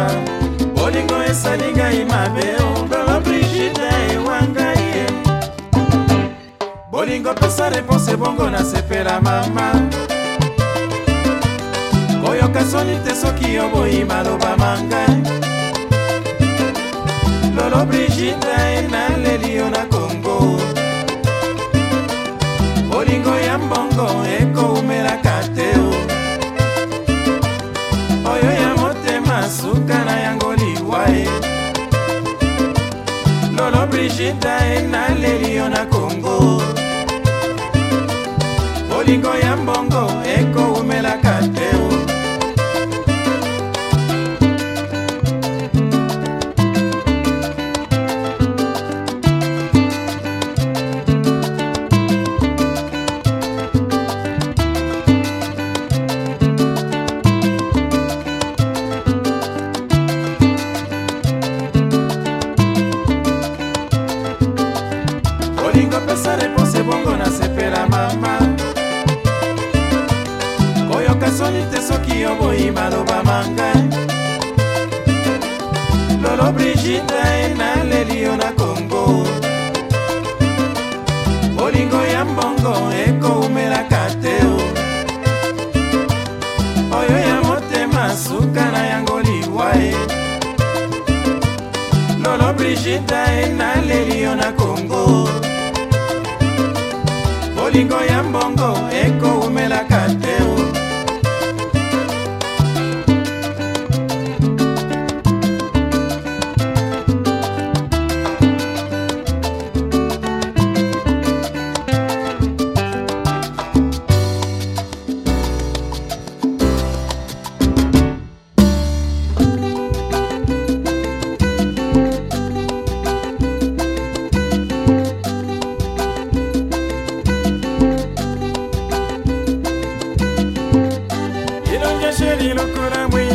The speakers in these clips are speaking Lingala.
motema bolingo esali ngai mabe ombala brigide ewangai ye bolingo pesa reponse bongo nasepela mama koyoka soni te soki oboyi maloba mangai lolo brigide naleli yo na kongo bolingo ya mbongo ekoumela yeta ye naleli yo nako olingi opesa reponse bongo nasepela mama koyoka soni te soki yo boyi maloba manga lolo brigita e naleli yo na kongo bolingo ya mbongo ekoumelaka te oyo ya motema suka na yango liwa e lolo brigita e naleli yo na kongo bolingo ya mbongo ekowumelaka te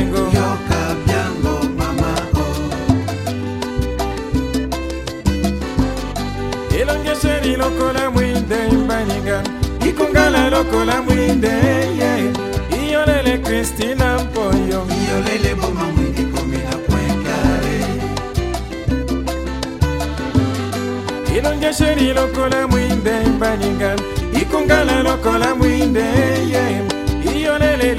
Y Yo cambiando, mamá. Oh. Elonge seri lokola mwinde mbaninga. Ikongala lokola muinde, Yeah. Iyolele Christina Mpoyo. Iyolele boma mwinde komina pwenkare. Elonge seri lokola mwinde mbaninga. Ikongala yo muinde, Yeah. Iyolele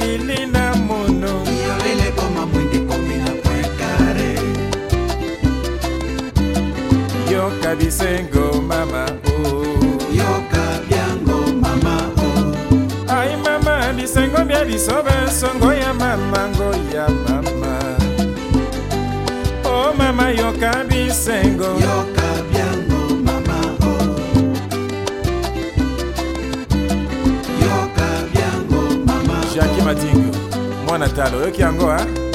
yoka bisengo mama o oh. yoka biango mama o oh. ai mama bisengo bia biso bensongo ya mama ngo ya mama o oh, mama yoka bisengo yoka biango mama o yoka biango mama jaki matingo mwana talo oyoki yango a eh?